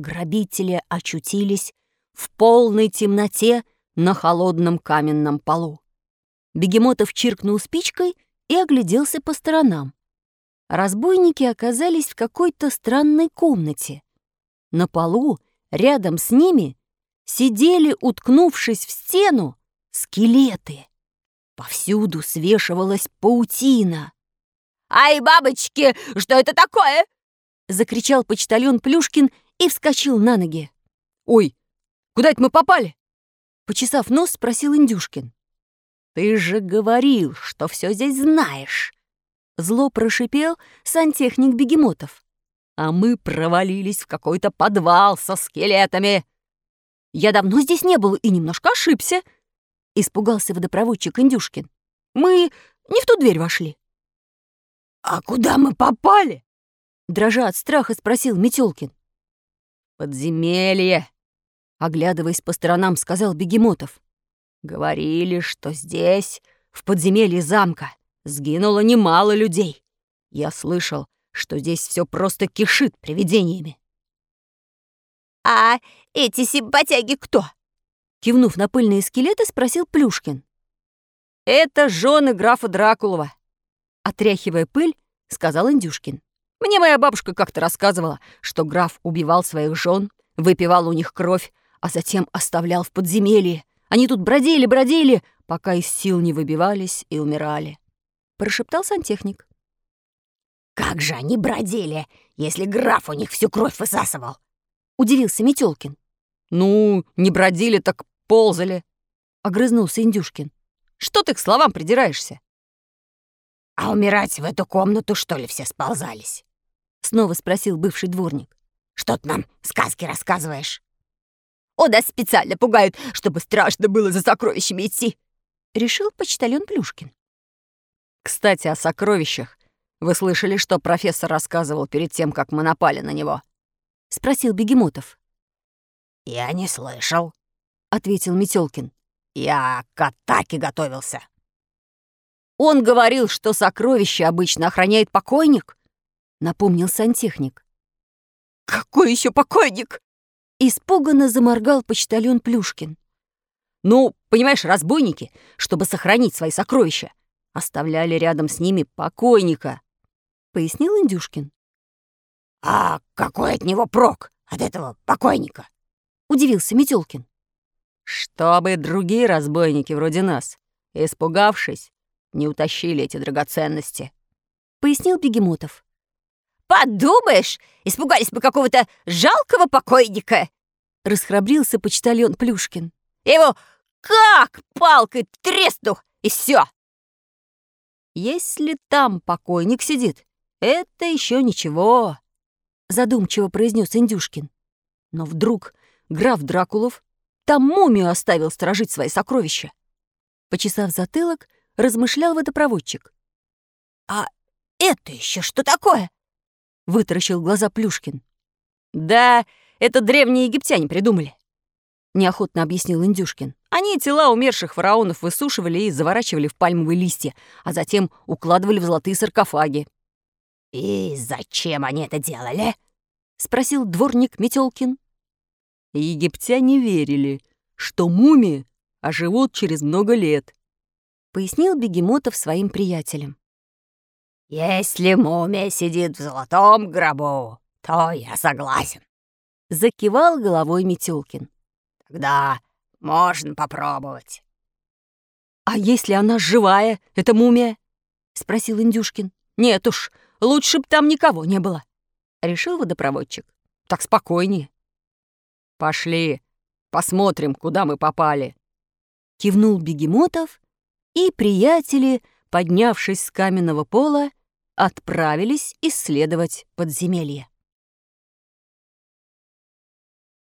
Грабители очутились в полной темноте на холодном каменном полу. Бегемотов чиркнул спичкой и огляделся по сторонам. Разбойники оказались в какой-то странной комнате. На полу, рядом с ними, сидели, уткнувшись в стену, скелеты. Повсюду свешивалась паутина. «Ай, бабочки, что это такое?» — закричал почтальон Плюшкин и вскочил на ноги. «Ой, куда это мы попали?» Почесав нос, спросил Индюшкин. «Ты же говорил, что все здесь знаешь!» Зло прошипел сантехник Бегемотов. «А мы провалились в какой-то подвал со скелетами!» «Я давно здесь не был и немножко ошибся!» Испугался водопроводчик Индюшкин. «Мы не в ту дверь вошли». «А куда мы попали?» Дрожа от страха, спросил Метелкин. «Подземелье!» Оглядываясь по сторонам, сказал Бегемотов. «Говорили, что здесь, в подземелье замка, сгинуло немало людей. Я слышал, что здесь все просто кишит привидениями». «А эти симпатяги кто?» Кивнув на пыльные скелеты, спросил Плюшкин. «Это жены графа Дракулова», — отряхивая пыль, сказал Индюшкин. «Мне моя бабушка как-то рассказывала, что граф убивал своих жен, выпивал у них кровь, а затем оставлял в подземелье. Они тут бродили-бродили, пока из сил не выбивались и умирали», — прошептал сантехник. «Как же они бродили, если граф у них всю кровь высасывал?» — удивился Метелкин. «Ну, не бродили, так ползали», — огрызнулся Индюшкин. «Что ты к словам придираешься?» «А умирать в эту комнату, что ли, все сползались?» — снова спросил бывший дворник. «Что ты нам сказки рассказываешь?» «О, да специально пугают, чтобы страшно было за сокровищами идти!» — решил почтальон Плюшкин. «Кстати, о сокровищах. Вы слышали, что профессор рассказывал перед тем, как мы напали на него?» — спросил Бегемотов. «Я не слышал», — ответил Метелкин. «Я к атаке готовился». «Он говорил, что сокровище обычно охраняет покойник», — напомнил сантехник. «Какой еще покойник?» Испуганно заморгал почтальон Плюшкин. «Ну, понимаешь, разбойники, чтобы сохранить свои сокровища, оставляли рядом с ними покойника», — пояснил Индюшкин. «А какой от него прок, от этого покойника?» удивился Метелкин. Чтобы другие разбойники вроде нас, испугавшись, не утащили эти драгоценности, пояснил Бегемотов. Подумаешь, испугались бы какого-то жалкого покойника, расхрабрился почтальон Плюшкин. Его как палкой тресну, и все. Если там покойник сидит, это еще ничего, задумчиво произнес Индюшкин. Но вдруг граф Дракулов там мумию оставил сторожить свои сокровища. Почесав затылок, размышлял водопроводчик. «А это еще что такое?» — вытаращил глаза Плюшкин. «Да, это древние египтяне придумали», — неохотно объяснил Индюшкин. «Они тела умерших фараонов высушивали и заворачивали в пальмовые листья, а затем укладывали в золотые саркофаги». «И зачем они это делали?» — спросил дворник Метелкин. Египтяне верили, что мумии оживут через много лет, пояснил Бегемотов своим приятелям. «Если мумия сидит в золотом гробу, то я согласен», — закивал головой Метелкин. «Тогда можно попробовать». «А если она живая, эта мумия?» — спросил Индюшкин. «Нет уж, лучше б там никого не было», — решил водопроводчик. «Так спокойнее». «Пошли, посмотрим, куда мы попали!» Кивнул Бегемотов, и приятели, поднявшись с каменного пола, отправились исследовать подземелье.